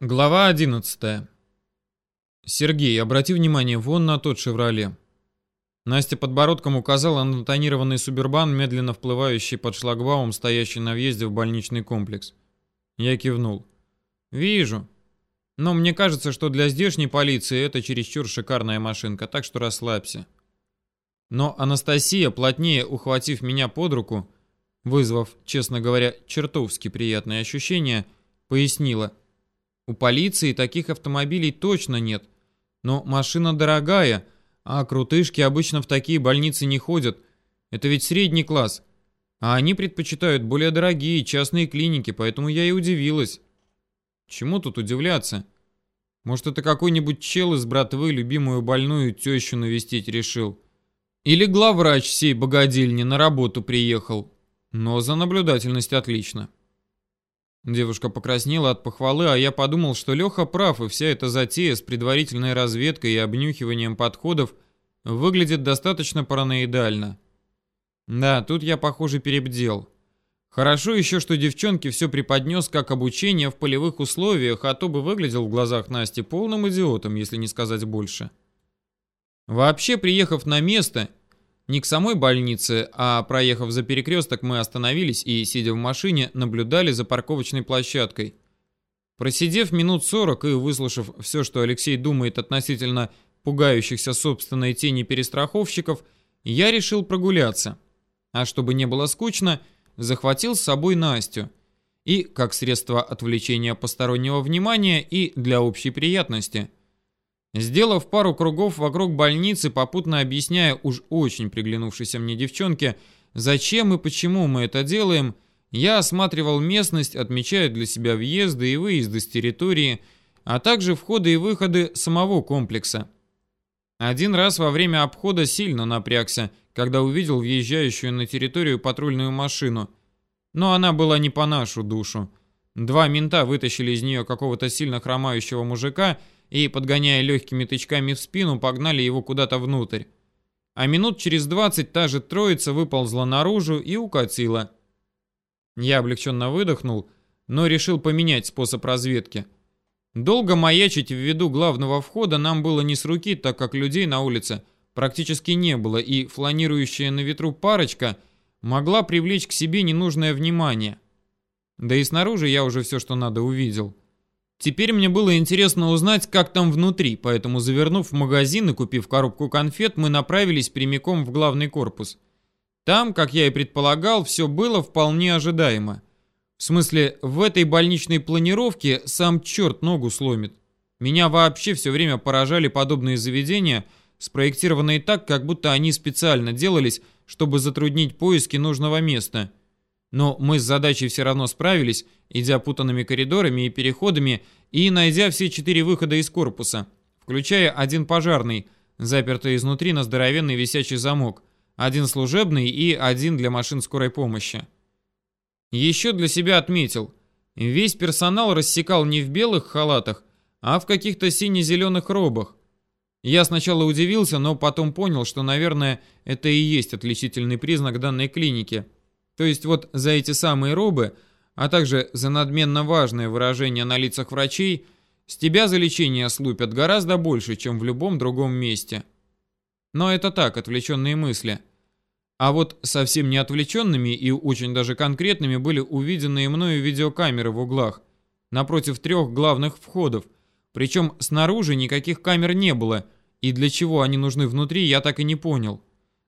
Глава 11. Сергей, обрати внимание вон на тот «Шевроле». Настя подбородком указала на тонированный субербан, медленно вплывающий под шлагбаум, стоящий на въезде в больничный комплекс. Я кивнул. «Вижу. Но мне кажется, что для здешней полиции это чересчур шикарная машинка, так что расслабься». Но Анастасия, плотнее ухватив меня под руку, вызвав, честно говоря, чертовски приятные ощущения, пояснила – у полиции таких автомобилей точно нет. Но машина дорогая, а крутышки обычно в такие больницы не ходят. Это ведь средний класс. А они предпочитают более дорогие частные клиники, поэтому я и удивилась. Чему тут удивляться? Может, это какой-нибудь чел из братвы любимую больную тещу навестить решил. Или главврач всей богадельни на работу приехал. Но за наблюдательность отлично. Девушка покраснела от похвалы, а я подумал, что Леха прав, и вся эта затея с предварительной разведкой и обнюхиванием подходов выглядит достаточно параноидально. Да, тут я, похоже, перебдел. Хорошо еще, что девчонке все преподнес как обучение в полевых условиях, а то бы выглядел в глазах Насти полным идиотом, если не сказать больше. Вообще, приехав на место, не к самой больнице, а проехав за перекресток, мы остановились и, сидя в машине, наблюдали за парковочной площадкой. Просидев минут сорок и выслушав все, что Алексей думает относительно пугающихся собственной тени перестраховщиков, я решил прогуляться. А чтобы не было скучно, захватил с собой Настю. И как средство отвлечения постороннего внимания, и для общей приятности – Сделав пару кругов вокруг больницы, попутно объясняя уж очень приглянувшейся мне девчонке, зачем и почему мы это делаем, я осматривал местность, отмечая для себя въезды и выезды с территории, а также входы и выходы самого комплекса. Один раз во время обхода сильно напрягся, когда увидел въезжающую на территорию патрульную машину. Но она была не по нашу душу. Два мента вытащили из нее какого-то сильно хромающего мужика – и, подгоняя легкими тычками в спину, погнали его куда-то внутрь. А минут через двадцать та же троица выползла наружу и укатила. Я облегченно выдохнул, но решил поменять способ разведки. Долго маячить в виду главного входа нам было не с руки, так как людей на улице практически не было, и фланирующая на ветру парочка могла привлечь к себе ненужное внимание. Да и снаружи я уже все, что надо, увидел. Теперь мне было интересно узнать, как там внутри, поэтому, завернув в магазин и купив коробку конфет, мы направились прямиком в главный корпус. Там, как я и предполагал, все было вполне ожидаемо. В смысле, в этой больничной планировке сам черт ногу сломит. Меня вообще все время поражали подобные заведения, спроектированные так, как будто они специально делались, чтобы затруднить поиски нужного места – но мы с задачей все равно справились, идя путанными коридорами и переходами и найдя все четыре выхода из корпуса, включая один пожарный, запертый изнутри на здоровенный висячий замок, один служебный и один для машин скорой помощи. Еще для себя отметил, весь персонал рассекал не в белых халатах, а в каких-то сине-зеленых робах. Я сначала удивился, но потом понял, что, наверное, это и есть отличительный признак данной клиники – то есть вот за эти самые робы, а также за надменно важное выражение на лицах врачей, с тебя за лечение слупят гораздо больше, чем в любом другом месте. Но это так, отвлеченные мысли. А вот совсем не отвлеченными и очень даже конкретными были увиденные мною видеокамеры в углах, напротив трех главных входов, причем снаружи никаких камер не было, и для чего они нужны внутри, я так и не понял.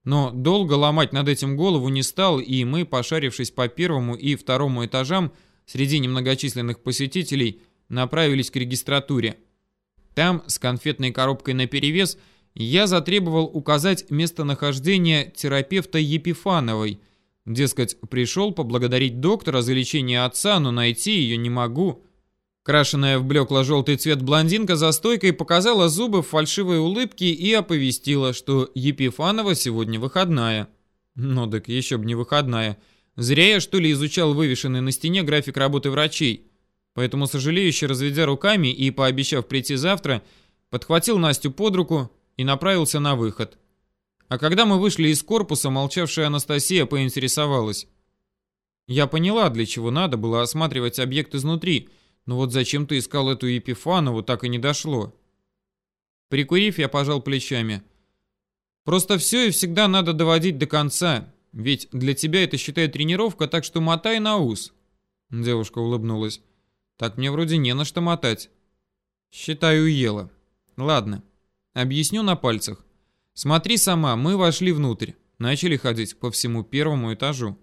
Но долго ломать над этим голову не стал, и мы, пошарившись по первому и второму этажам, среди немногочисленных посетителей, направились к регистратуре. Там, с конфетной коробкой наперевес, я затребовал указать местонахождение терапевта Епифановой. Дескать, пришел поблагодарить доктора за лечение отца, но найти ее не могу. Крашенная в блекло-желтый цвет блондинка за стойкой показала зубы в фальшивой улыбке и оповестила, что Епифанова сегодня выходная. Ну так еще бы не выходная. Зря я что ли изучал вывешенный на стене график работы врачей. Поэтому, сожалеюще разведя руками и пообещав прийти завтра, подхватил Настю под руку и направился на выход. А когда мы вышли из корпуса, молчавшая Анастасия поинтересовалась. Я поняла, для чего надо было осматривать объект изнутри – Но вот зачем ты искал эту Епифанову, так и не дошло. Прикурив, я пожал плечами. Просто все и всегда надо доводить до конца. Ведь для тебя это, считай, тренировка, так что мотай на ус. Девушка улыбнулась. Так мне вроде не на что мотать. Считаю, ела. Ладно. Объясню на пальцах. Смотри сама, мы вошли внутрь. Начали ходить по всему первому этажу.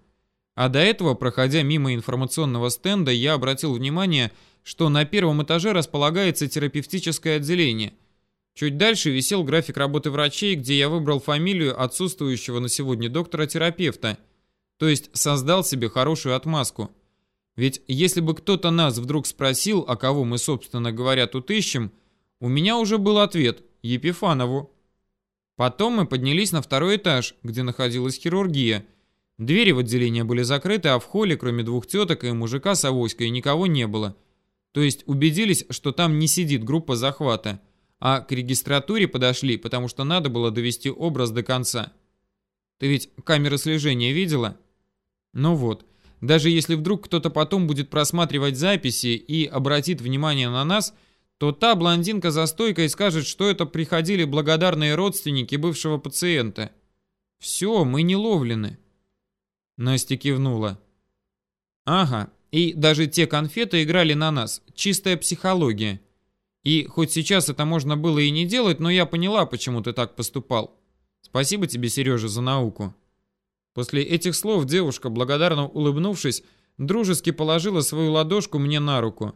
А до этого, проходя мимо информационного стенда, я обратил внимание, что на первом этаже располагается терапевтическое отделение. Чуть дальше висел график работы врачей, где я выбрал фамилию отсутствующего на сегодня доктора-терапевта. То есть создал себе хорошую отмазку. Ведь если бы кто-то нас вдруг спросил, а кого мы, собственно говоря, тут ищем, у меня уже был ответ – Епифанову. Потом мы поднялись на второй этаж, где находилась хирургия. Двери в отделение были закрыты, а в холле, кроме двух теток и мужика с авоськой, никого не было. То есть убедились, что там не сидит группа захвата. А к регистратуре подошли, потому что надо было довести образ до конца. Ты ведь камеры слежения видела? Ну вот. Даже если вдруг кто-то потом будет просматривать записи и обратит внимание на нас, то та блондинка за стойкой скажет, что это приходили благодарные родственники бывшего пациента. Все, мы не ловлены. Настя кивнула. Ага, и даже те конфеты играли на нас. Чистая психология. И хоть сейчас это можно было и не делать, но я поняла, почему ты так поступал. Спасибо тебе, Сережа, за науку. После этих слов девушка, благодарно улыбнувшись, дружески положила свою ладошку мне на руку.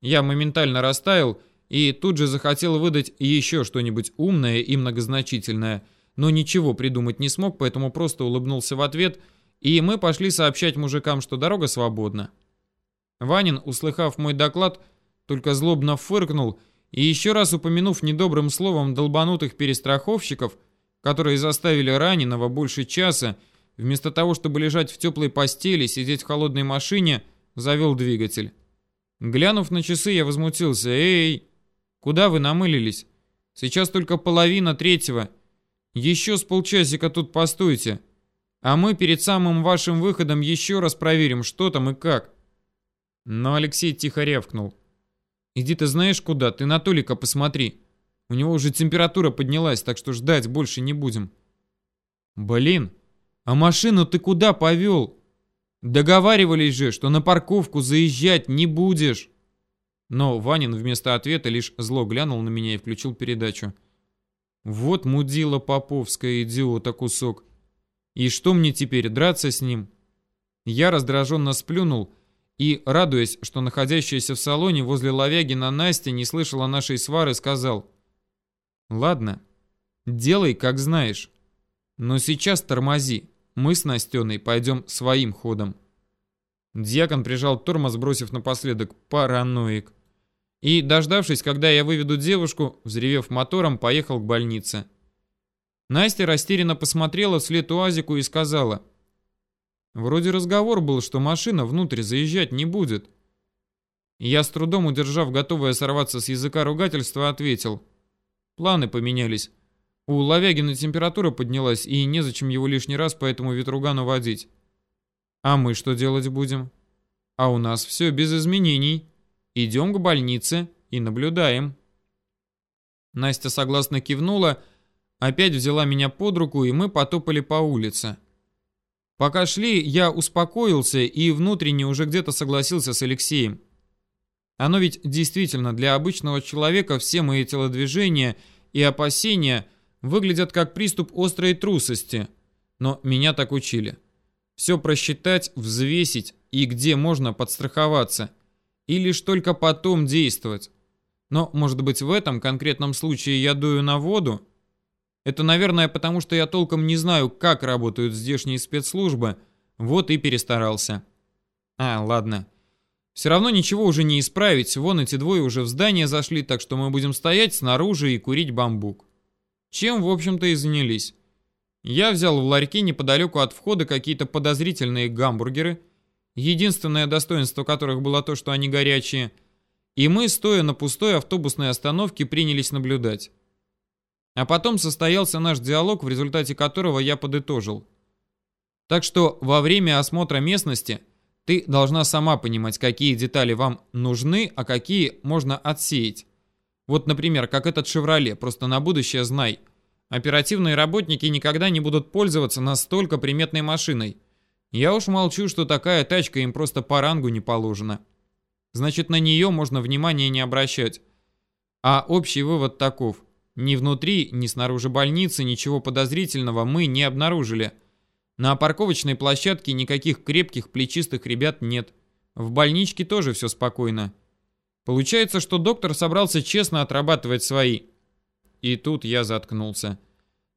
Я моментально растаял и тут же захотел выдать еще что-нибудь умное и многозначительное, но ничего придумать не смог, поэтому просто улыбнулся в ответ, и мы пошли сообщать мужикам, что дорога свободна. Ванин, услыхав мой доклад, только злобно фыркнул и еще раз упомянув недобрым словом долбанутых перестраховщиков, которые заставили раненого больше часа Вместо того, чтобы лежать в теплой постели, сидеть в холодной машине, завел двигатель. Глянув на часы, я возмутился. «Эй, куда вы намылились? Сейчас только половина третьего. Еще с полчасика тут постойте. А мы перед самым вашим выходом еще раз проверим, что там и как». Но Алексей тихо рявкнул. «Иди ты знаешь куда, ты на Толика посмотри. У него уже температура поднялась, так что ждать больше не будем». «Блин!» А машину ты куда повел? Договаривались же, что на парковку заезжать не будешь. Но Ванин вместо ответа лишь зло глянул на меня и включил передачу. Вот мудила поповская идиота кусок. И что мне теперь, драться с ним? Я раздраженно сплюнул и, радуясь, что находящаяся в салоне возле Ловягина Настя не слышала нашей свары, сказал. «Ладно, делай, как знаешь, но сейчас тормози. Мы с Настеной пойдем своим ходом. Дьякон прижал тормоз, бросив напоследок «параноик». И, дождавшись, когда я выведу девушку, взревев мотором, поехал к больнице. Настя растерянно посмотрела вслед УАЗику и сказала. «Вроде разговор был, что машина внутрь заезжать не будет». Я с трудом удержав готовое сорваться с языка ругательства, ответил. «Планы поменялись. У Ловягина температура поднялась, и незачем его лишний раз по этому ветругану водить. А мы что делать будем? А у нас все без изменений. Идем к больнице и наблюдаем. Настя согласно кивнула, опять взяла меня под руку, и мы потопали по улице. Пока шли, я успокоился и внутренне уже где-то согласился с Алексеем. Оно ведь действительно для обычного человека все мои телодвижения и опасения – выглядят как приступ острой трусости, но меня так учили. Все просчитать, взвесить и где можно подстраховаться, и лишь только потом действовать. Но, может быть, в этом конкретном случае я дую на воду? Это, наверное, потому что я толком не знаю, как работают здешние спецслужбы, вот и перестарался. А, ладно. Все равно ничего уже не исправить, вон эти двое уже в здание зашли, так что мы будем стоять снаружи и курить бамбук. Чем, в общем-то, и занялись. Я взял в ларьке неподалеку от входа какие-то подозрительные гамбургеры, единственное достоинство которых было то, что они горячие, и мы, стоя на пустой автобусной остановке, принялись наблюдать. А потом состоялся наш диалог, в результате которого я подытожил. Так что во время осмотра местности Ты должна сама понимать, какие детали вам нужны, а какие можно отсеять. Вот, например, как этот «Шевроле», просто на будущее знай. Оперативные работники никогда не будут пользоваться настолько приметной машиной. Я уж молчу, что такая тачка им просто по рангу не положена. Значит, на нее можно внимания не обращать. А общий вывод таков. Ни внутри, ни снаружи больницы ничего подозрительного мы не обнаружили. На парковочной площадке никаких крепких плечистых ребят нет. В больничке тоже все спокойно. Получается, что доктор собрался честно отрабатывать свои. И тут я заткнулся.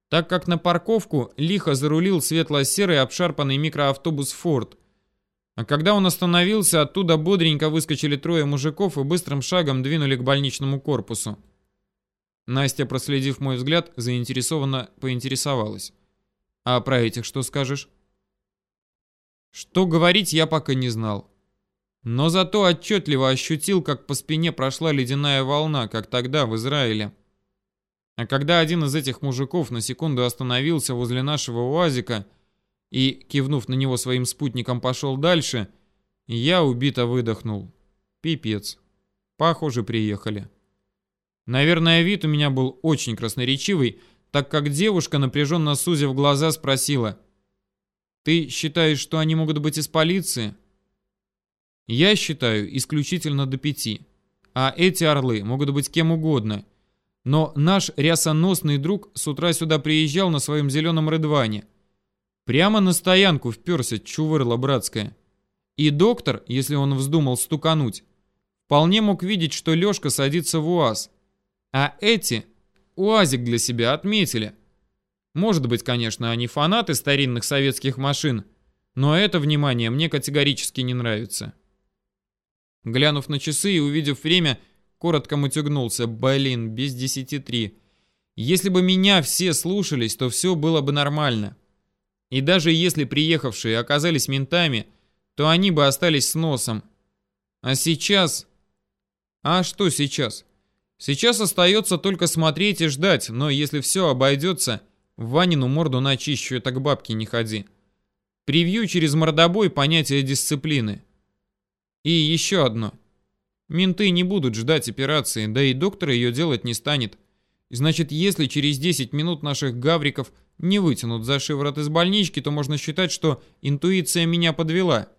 Так как на парковку лихо зарулил светло-серый обшарпанный микроавтобус «Форд». А когда он остановился, оттуда бодренько выскочили трое мужиков и быстрым шагом двинули к больничному корпусу. Настя, проследив мой взгляд, заинтересованно поинтересовалась. «А про этих что скажешь?» Что говорить я пока не знал. Но зато отчетливо ощутил, как по спине прошла ледяная волна, как тогда в Израиле. А когда один из этих мужиков на секунду остановился возле нашего УАЗика и, кивнув на него своим спутником, пошел дальше, я убито выдохнул. Пипец. Похоже, приехали. Наверное, вид у меня был очень красноречивый, так как девушка, напряженно сузив глаза, спросила. «Ты считаешь, что они могут быть из полиции?» Я считаю исключительно до пяти. А эти орлы могут быть кем угодно. Но наш рясоносный друг с утра сюда приезжал на своем зеленом рыдване. Прямо на стоянку вперся чувырла братская. И доктор, если он вздумал стукануть, вполне мог видеть, что Лешка садится в УАЗ. А эти УАЗик для себя отметили. Может быть, конечно, они фанаты старинных советских машин, но это внимание мне категорически не нравится. Глянув на часы и увидев время, коротко мутюгнулся. Блин, без десяти три. Если бы меня все слушались, то все было бы нормально. И даже если приехавшие оказались ментами, то они бы остались с носом. А сейчас... А что сейчас? Сейчас остается только смотреть и ждать, но если все обойдется, Ванину морду начищу, это к бабке не ходи. Превью через мордобой понятие дисциплины. И еще одно. Менты не будут ждать операции, да и доктор ее делать не станет. Значит, если через 10 минут наших гавриков не вытянут за шиворот из больнички, то можно считать, что интуиция меня подвела.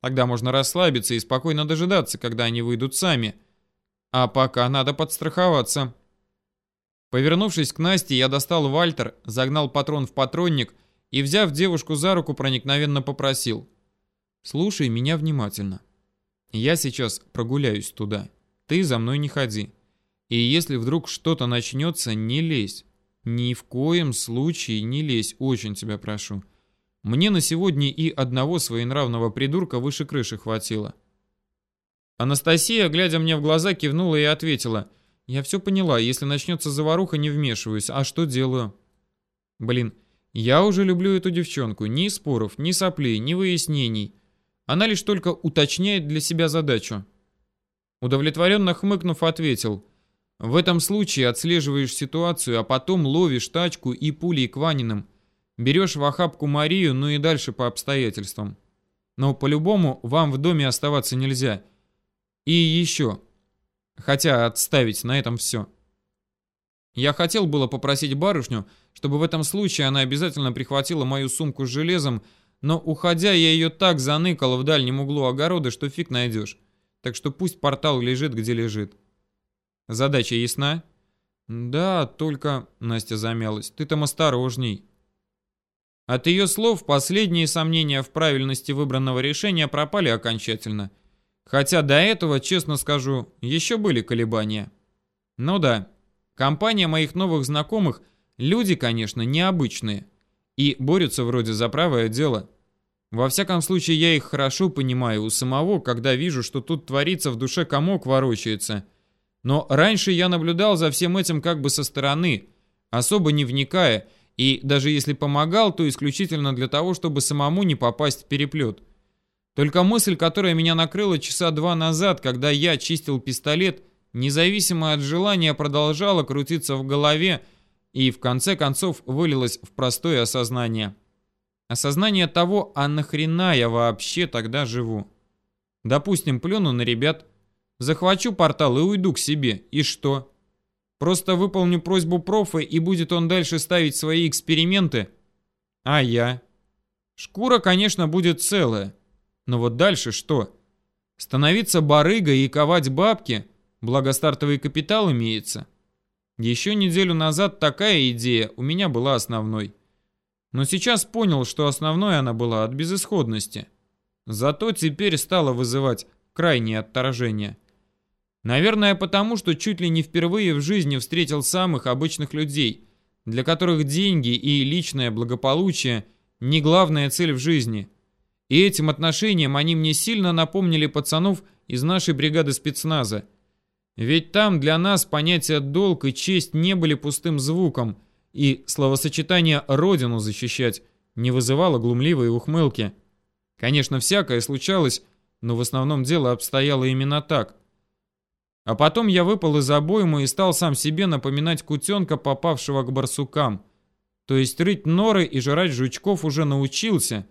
Тогда можно расслабиться и спокойно дожидаться, когда они выйдут сами. А пока надо подстраховаться. Повернувшись к Насте, я достал Вальтер, загнал патрон в патронник и, взяв девушку за руку, проникновенно попросил. «Слушай меня внимательно. Я сейчас прогуляюсь туда. Ты за мной не ходи. И если вдруг что-то начнется, не лезь. Ни в коем случае не лезь, очень тебя прошу. Мне на сегодня и одного своенравного придурка выше крыши хватило. Анастасия, глядя мне в глаза, кивнула и ответила. Я все поняла, если начнется заваруха, не вмешиваюсь. А что делаю? Блин, я уже люблю эту девчонку. Ни споров, ни соплей, ни выяснений. Она лишь только уточняет для себя задачу. Удовлетворенно хмыкнув, ответил. В этом случае отслеживаешь ситуацию, а потом ловишь тачку и пулей к Ваниным. Берешь в охапку Марию, ну и дальше по обстоятельствам. Но по-любому вам в доме оставаться нельзя. И еще. Хотя отставить на этом все. Я хотел было попросить барышню, чтобы в этом случае она обязательно прихватила мою сумку с железом, но уходя я ее так заныкал в дальнем углу огорода, что фиг найдешь. Так что пусть портал лежит, где лежит. Задача ясна? Да, только... Настя замялась. Ты там осторожней. От ее слов последние сомнения в правильности выбранного решения пропали окончательно. Хотя до этого, честно скажу, еще были колебания. Ну да, компания моих новых знакомых, люди, конечно, необычные. И борются вроде за правое дело. Во всяком случае, я их хорошо понимаю у самого, когда вижу, что тут творится в душе комок ворочается. Но раньше я наблюдал за всем этим как бы со стороны, особо не вникая, и даже если помогал, то исключительно для того, чтобы самому не попасть в переплет. Только мысль, которая меня накрыла часа два назад, когда я чистил пистолет, независимо от желания продолжала крутиться в голове и в конце концов вылилась в простое осознание – Осознание того, а нахрена я вообще тогда живу. Допустим, плюну на ребят, захвачу портал и уйду к себе. И что? Просто выполню просьбу профа, и будет он дальше ставить свои эксперименты? А я? Шкура, конечно, будет целая. Но вот дальше что? Становиться барыгой и ковать бабки, благо стартовый капитал имеется. Еще неделю назад такая идея у меня была основной. Но сейчас понял, что основной она была от безысходности. Зато теперь стала вызывать крайнее отторжение. Наверное, потому что чуть ли не впервые в жизни встретил самых обычных людей, для которых деньги и личное благополучие не главная цель в жизни. И этим отношением они мне сильно напомнили пацанов из нашей бригады спецназа. Ведь там для нас понятия долг и честь не были пустым звуком, и словосочетание «родину защищать» не вызывало глумливой ухмылки. Конечно, всякое случалось, но в основном дело обстояло именно так. А потом я выпал из обоймы и стал сам себе напоминать кутенка, попавшего к барсукам. То есть рыть норы и жрать жучков уже научился,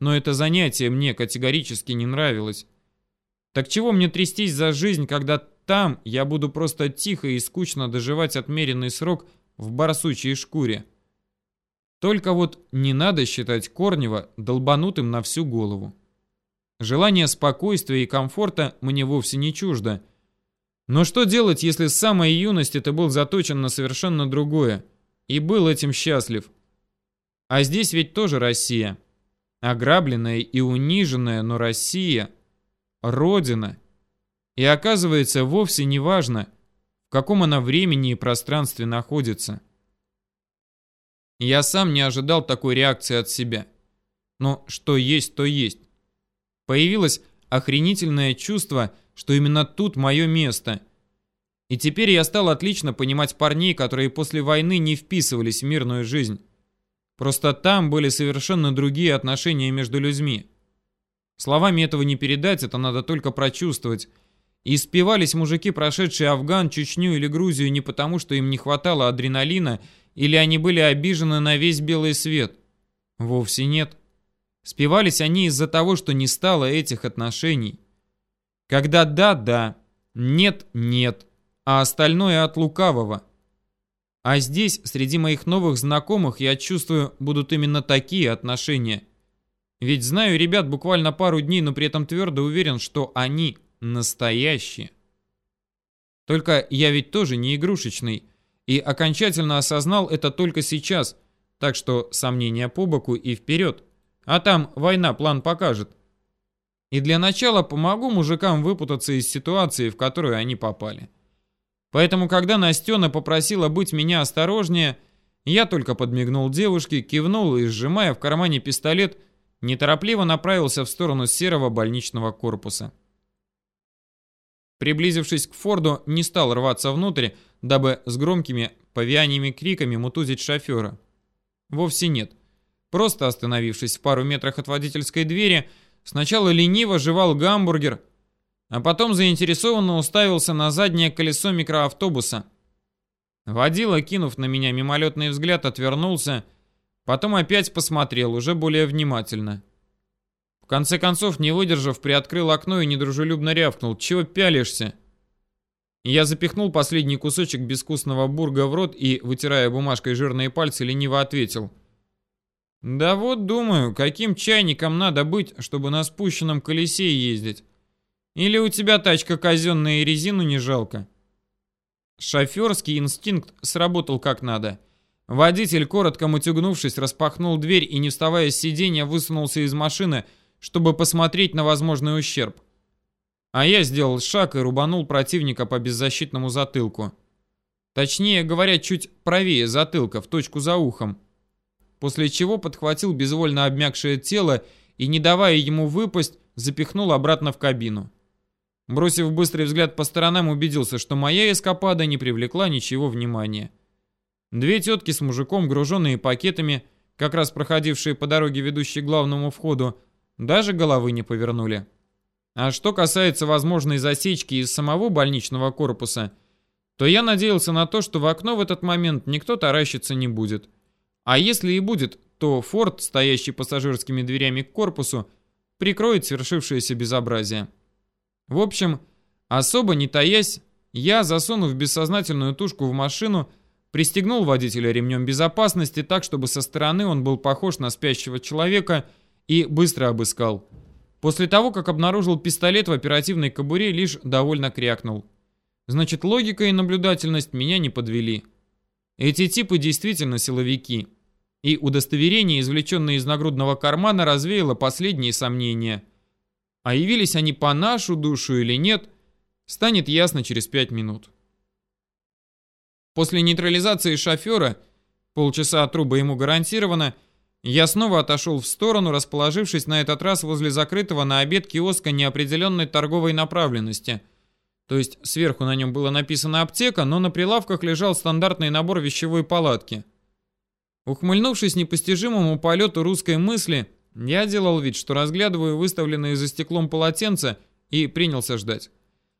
но это занятие мне категорически не нравилось. Так чего мне трястись за жизнь, когда там я буду просто тихо и скучно доживать отмеренный срок в барсучьей шкуре? Только вот не надо считать Корнева долбанутым на всю голову. Желание спокойствия и комфорта мне вовсе не чуждо. Но что делать, если с самой юности ты был заточен на совершенно другое и был этим счастлив? А здесь ведь тоже Россия. Ограбленная и униженная, но Россия. Родина. И оказывается, вовсе не важно, в каком она времени и пространстве находится. Я сам не ожидал такой реакции от себя. Но что есть, то есть. Появилось охренительное чувство, что именно тут мое место. И теперь я стал отлично понимать парней, которые после войны не вписывались в мирную жизнь. Просто там были совершенно другие отношения между людьми. Словами этого не передать, это надо только прочувствовать. И спивались мужики, прошедшие Афган, Чечню или Грузию не потому, что им не хватало адреналина или они были обижены на весь белый свет? Вовсе нет. Спивались они из-за того, что не стало этих отношений. Когда да-да, нет-нет, а остальное от лукавого. А здесь, среди моих новых знакомых, я чувствую, будут именно такие отношения. Ведь знаю ребят буквально пару дней, но при этом твердо уверен, что они настоящие. Только я ведь тоже не игрушечный и окончательно осознал это только сейчас, так что сомнения по боку и вперед. А там война план покажет. И для начала помогу мужикам выпутаться из ситуации, в которую они попали. Поэтому, когда Настена попросила быть меня осторожнее, я только подмигнул девушке, кивнул и, сжимая в кармане пистолет, неторопливо направился в сторону серого больничного корпуса. Приблизившись к Форду, не стал рваться внутрь, дабы с громкими павианьими криками мутузить шофера. Вовсе нет. Просто остановившись в пару метрах от водительской двери, сначала лениво жевал гамбургер, а потом заинтересованно уставился на заднее колесо микроавтобуса. Водила, кинув на меня мимолетный взгляд, отвернулся, потом опять посмотрел, уже более внимательно. В конце концов, не выдержав, приоткрыл окно и недружелюбно рявкнул. «Чего пялишься?» Я запихнул последний кусочек безвкусного бурга в рот и, вытирая бумажкой жирные пальцы, лениво ответил. «Да вот думаю, каким чайником надо быть, чтобы на спущенном колесе ездить? Или у тебя тачка казенная и резину не жалко?» Шоферский инстинкт сработал как надо. Водитель, коротко мутюгнувшись, распахнул дверь и, не вставая с сиденья, высунулся из машины, чтобы посмотреть на возможный ущерб. А я сделал шаг и рубанул противника по беззащитному затылку. Точнее говоря, чуть правее затылка, в точку за ухом. После чего подхватил безвольно обмякшее тело и, не давая ему выпасть, запихнул обратно в кабину. Бросив быстрый взгляд по сторонам, убедился, что моя эскапада не привлекла ничего внимания. Две тетки с мужиком, груженные пакетами, как раз проходившие по дороге, ведущей к главному входу, даже головы не повернули. А что касается возможной засечки из самого больничного корпуса, то я надеялся на то, что в окно в этот момент никто таращиться не будет. А если и будет, то форт, стоящий пассажирскими дверями к корпусу, прикроет свершившееся безобразие. В общем, особо не таясь, я, засунув бессознательную тушку в машину, пристегнул водителя ремнем безопасности так, чтобы со стороны он был похож на спящего человека и быстро обыскал. После того, как обнаружил пистолет в оперативной кобуре, лишь довольно крякнул. Значит, логика и наблюдательность меня не подвели. Эти типы действительно силовики. И удостоверение, извлеченное из нагрудного кармана, развеяло последние сомнения. А явились они по нашу душу или нет, станет ясно через пять минут. После нейтрализации шофера, полчаса отруба ему гарантировано, я снова отошел в сторону, расположившись на этот раз возле закрытого на обед киоска неопределенной торговой направленности. То есть сверху на нем было написано «аптека», но на прилавках лежал стандартный набор вещевой палатки. Ухмыльнувшись непостижимому полету русской мысли, я делал вид, что разглядываю выставленные за стеклом полотенца и принялся ждать.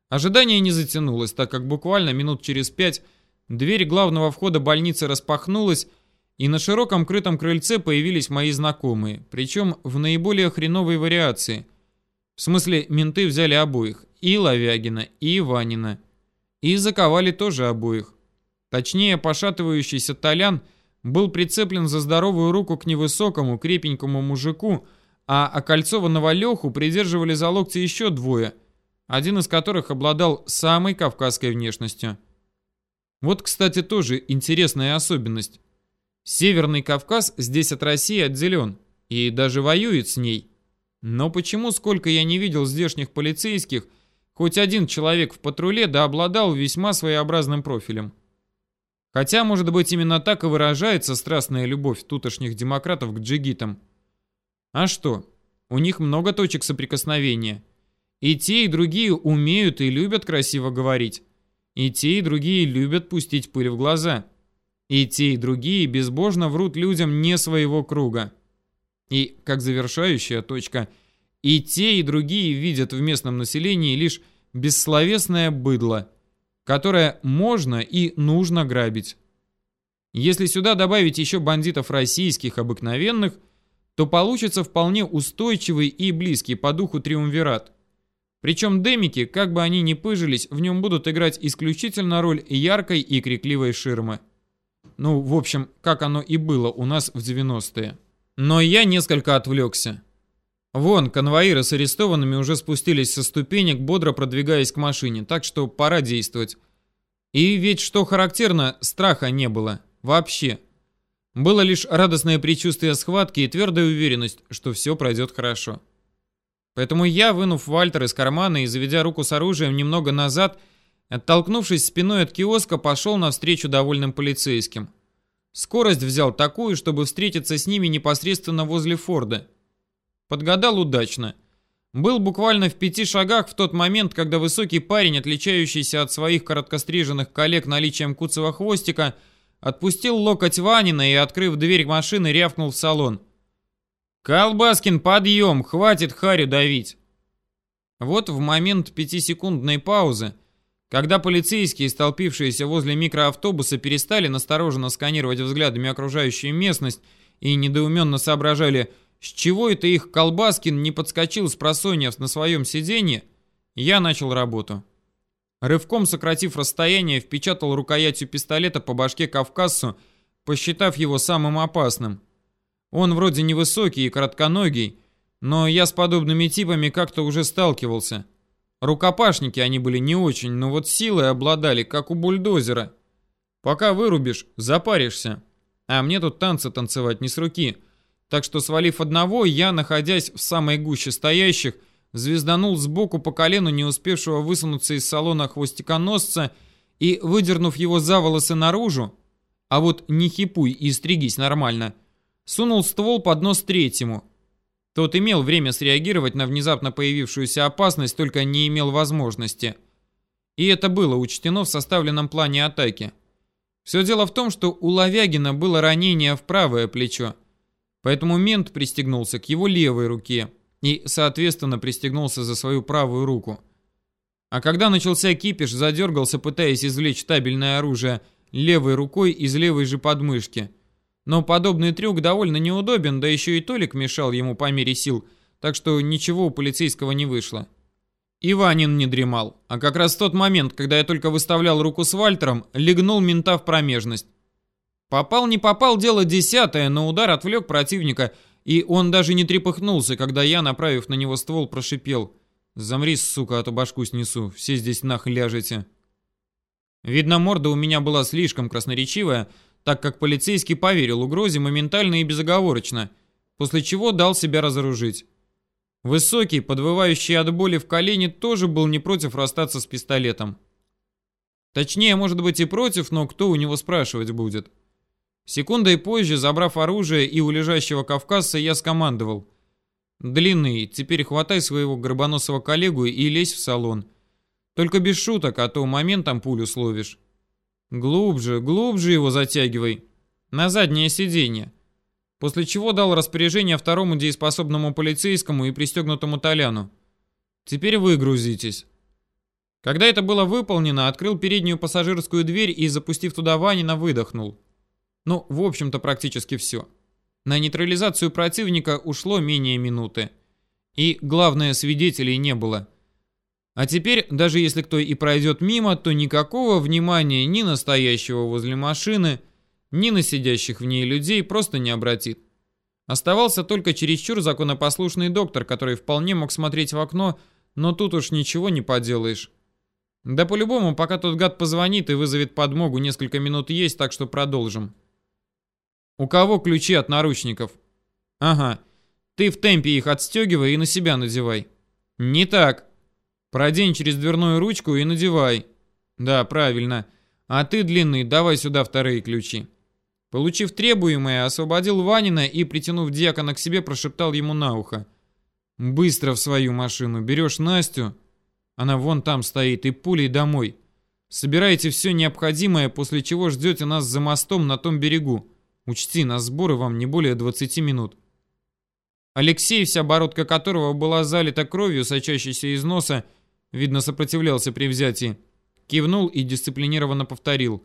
Ожидание не затянулось, так как буквально минут через пять дверь главного входа больницы распахнулась, и на широком крытом крыльце появились мои знакомые, причем в наиболее хреновой вариации. В смысле, менты взяли обоих, и Ловягина, и Иванина. И заковали тоже обоих. Точнее, пошатывающийся Толян был прицеплен за здоровую руку к невысокому, крепенькому мужику, а окольцованного Леху придерживали за локти еще двое, один из которых обладал самой кавказской внешностью. Вот, кстати, тоже интересная особенность. Северный Кавказ здесь от России отделен и даже воюет с ней. Но почему, сколько я не видел здешних полицейских, хоть один человек в патруле да обладал весьма своеобразным профилем? Хотя, может быть, именно так и выражается страстная любовь тутошних демократов к джигитам. А что? У них много точек соприкосновения. И те, и другие умеют и любят красиво говорить. И те, и другие любят пустить пыль в глаза. И те, и другие безбожно врут людям не своего круга. И, как завершающая точка, и те, и другие видят в местном населении лишь бессловесное быдло, которое можно и нужно грабить. Если сюда добавить еще бандитов российских обыкновенных, то получится вполне устойчивый и близкий по духу триумвират. Причем демики, как бы они ни пыжились, в нем будут играть исключительно роль яркой и крикливой ширмы. Ну, в общем, как оно и было у нас в 90-е. Но я несколько отвлекся. Вон, конвоиры с арестованными уже спустились со ступенек, бодро продвигаясь к машине, так что пора действовать. И ведь, что характерно, страха не было. Вообще. Было лишь радостное предчувствие схватки и твердая уверенность, что все пройдет хорошо. Поэтому я, вынув Вальтер из кармана и заведя руку с оружием немного назад, Оттолкнувшись спиной от киоска, пошел навстречу довольным полицейским. Скорость взял такую, чтобы встретиться с ними непосредственно возле Форда. Подгадал удачно. Был буквально в пяти шагах в тот момент, когда высокий парень, отличающийся от своих короткостриженных коллег наличием куцевого хвостика, отпустил локоть Ванина и, открыв дверь машины, рявкнул в салон. «Колбаскин, подъем! Хватит Харю давить!» Вот в момент пятисекундной паузы когда полицейские, столпившиеся возле микроавтобуса, перестали настороженно сканировать взглядами окружающую местность и недоуменно соображали, с чего это их Колбаскин не подскочил с просоньев на своем сиденье, я начал работу. Рывком сократив расстояние, впечатал рукоятью пистолета по башке Кавказцу, посчитав его самым опасным. Он вроде невысокий и коротконогий, но я с подобными типами как-то уже сталкивался – Рукопашники они были не очень, но вот силой обладали, как у бульдозера. Пока вырубишь, запаришься. А мне тут танцы танцевать не с руки. Так что, свалив одного, я, находясь в самой гуще стоящих, звезданул сбоку по колену не успевшего высунуться из салона хвостиконосца и, выдернув его за волосы наружу, а вот не хипуй и стригись нормально, сунул ствол под нос третьему, тот имел время среагировать на внезапно появившуюся опасность, только не имел возможности. И это было учтено в составленном плане атаки. Все дело в том, что у Ловягина было ранение в правое плечо. Поэтому мент пристегнулся к его левой руке и, соответственно, пристегнулся за свою правую руку. А когда начался кипиш, задергался, пытаясь извлечь табельное оружие левой рукой из левой же подмышки – но подобный трюк довольно неудобен, да еще и Толик мешал ему по мере сил, так что ничего у полицейского не вышло. И Ванин не дремал, а как раз в тот момент, когда я только выставлял руку с Вальтером, легнул мента в промежность. Попал, не попал, дело десятое, но удар отвлек противника, и он даже не трепыхнулся, когда я, направив на него ствол, прошипел. «Замри, сука, а то башку снесу, все здесь нах ляжете». Видно, морда у меня была слишком красноречивая, так как полицейский поверил угрозе моментально и безоговорочно, после чего дал себя разоружить. Высокий, подвывающий от боли в колене, тоже был не против расстаться с пистолетом. Точнее, может быть и против, но кто у него спрашивать будет? Секундой позже, забрав оружие и у лежащего кавказца, я скомандовал. «Длинный, теперь хватай своего горбоносого коллегу и лезь в салон. Только без шуток, а то моментом пулю словишь. Глубже, глубже его затягивай. На заднее сиденье». После чего дал распоряжение второму дееспособному полицейскому и пристегнутому Толяну. «Теперь вы грузитесь». Когда это было выполнено, открыл переднюю пассажирскую дверь и, запустив туда Ванина, выдохнул. Ну, в общем-то, практически все. На нейтрализацию противника ушло менее минуты. И, главное, свидетелей не было. А теперь, даже если кто и пройдет мимо, то никакого внимания ни на стоящего возле машины, ни на сидящих в ней людей просто не обратит. Оставался только чересчур законопослушный доктор, который вполне мог смотреть в окно, но тут уж ничего не поделаешь. Да по-любому, пока тот гад позвонит и вызовет подмогу, несколько минут есть, так что продолжим. «У кого ключи от наручников?» «Ага. Ты в темпе их отстегивай и на себя надевай». «Не так. Продень через дверную ручку и надевай». «Да, правильно. А ты, длинный, давай сюда вторые ключи». Получив требуемое, освободил Ванина и, притянув дьякона к себе, прошептал ему на ухо. «Быстро в свою машину. Берешь Настю. Она вон там стоит. И пулей домой. Собираете все необходимое, после чего ждете нас за мостом на том берегу. Учти, на сборы вам не более 20 минут. Алексей, вся бородка которого была залита кровью, сочащейся из носа, видно, сопротивлялся при взятии, кивнул и дисциплинированно повторил.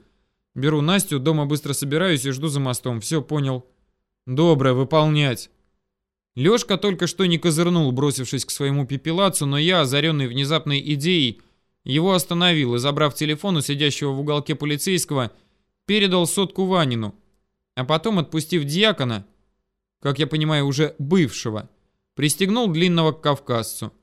«Беру Настю, дома быстро собираюсь и жду за мостом. Все, понял». «Добро, выполнять». Лёшка только что не козырнул, бросившись к своему пепелацу, но я, озаренный внезапной идеей, его остановил и, забрав телефон у сидящего в уголке полицейского, передал сотку Ванину а потом, отпустив дьякона, как я понимаю, уже бывшего, пристегнул длинного к кавказцу.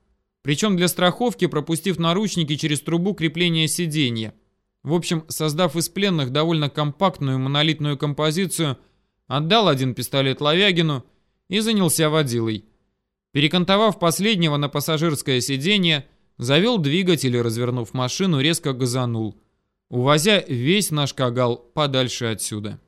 Причем для страховки пропустив наручники через трубу крепления сиденья. В общем, создав из пленных довольно компактную монолитную композицию, отдал один пистолет Ловягину и занялся водилой. Перекантовав последнего на пассажирское сиденье, завел двигатель и, развернув машину, резко газанул, увозя весь наш кагал подальше отсюда.